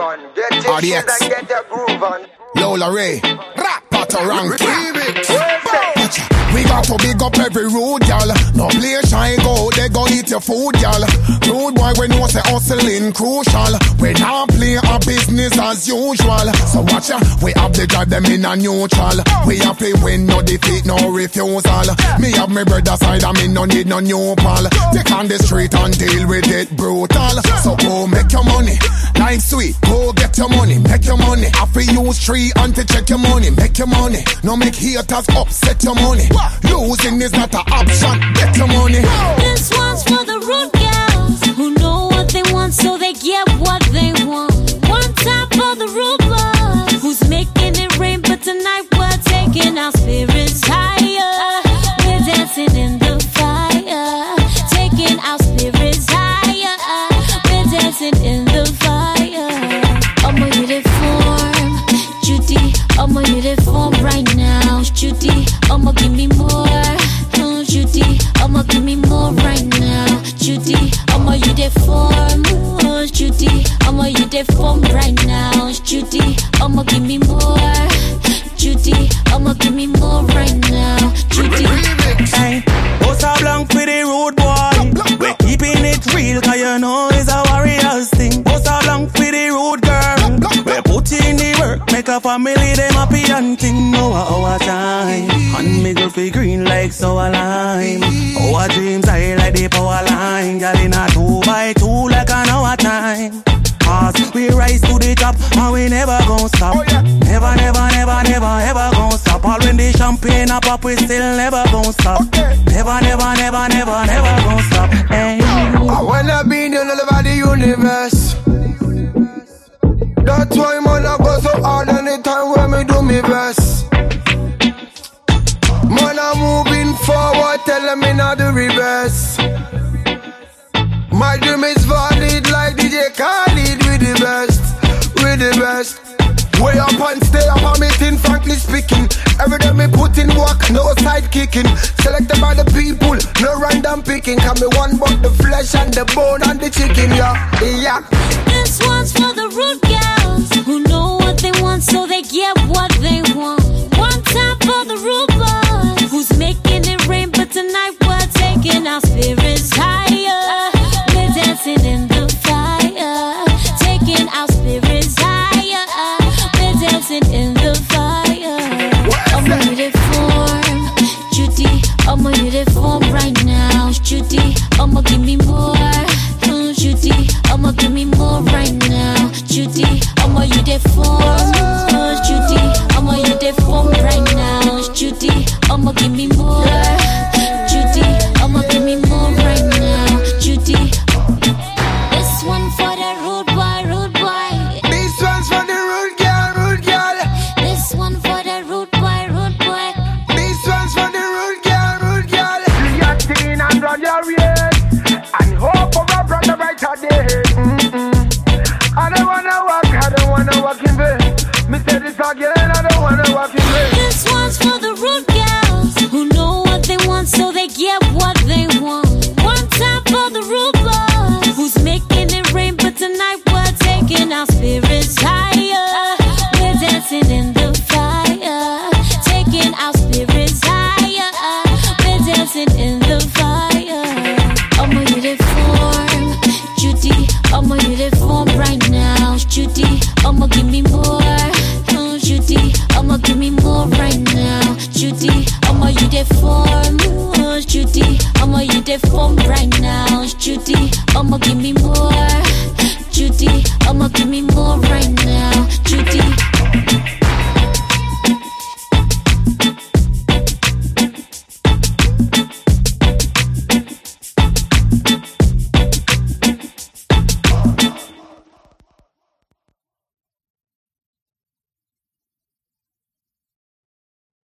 on. Get your shit and get your groove on. Lola Ray, Rap Patoranking. Where's it? We got to big up every road, y'all. No place I go, they go eat your food, y'all. Road boy, we know say hustling crucial. We not play our business as usual. So watch ya, we have the drive them in a neutral. We have to win, no defeat, no refusal. Me have my brother side, I me no need no new pal. Take on the street and deal with it brutal. So go make your money, life sweet. Go get your money, make your money. I fi use tree and to check your money, make your money. No make haters upset your money. Losing is not an option. Get your I'ma you the form right now, Judy. I'ma give me more, Judy. I'ma give me more right now, Judy. Hey, Bossa Blanc for the road boy. We're keeping it real, cause you know it's a warrior's thing. Bossa Blanc for the road girl. We're putting the work, make a family, them happy and thing. No, our time. And me girl feel green like sour lime. Our dreams high like the power to and we never gon' stop. Oh, never, never, never, never, ever gon' stop. All when the champagne a pop, we still never gon' stop. Never, never, never, never, never gon' stop. Hey. I wanna be the all over the universe. That's why man I go so hard anytime when me do me best. Man I'm moving forward, telling me not the reverse. My dream is valid like DJ Khaled with the best, best. Way up and stay up on me thing, frankly speaking. Every day me put in work, no side kicking. Selected by the people, no random picking. Come me one but the flesh and the bone and the chicken, yeah, yeah. This one's for the rude girls who know what they want, so they get what dancing in the fire. I'm a uniform, Judy. I'm a uniform right now, Judy. I'm a give me more, oh, Judy. I'm a give me more right now, Judy. I'm a uniform, oh, Judy. I'm a uniform right now, Judy. I'm a give me more, Judy. I'm a give me more right now, Judy.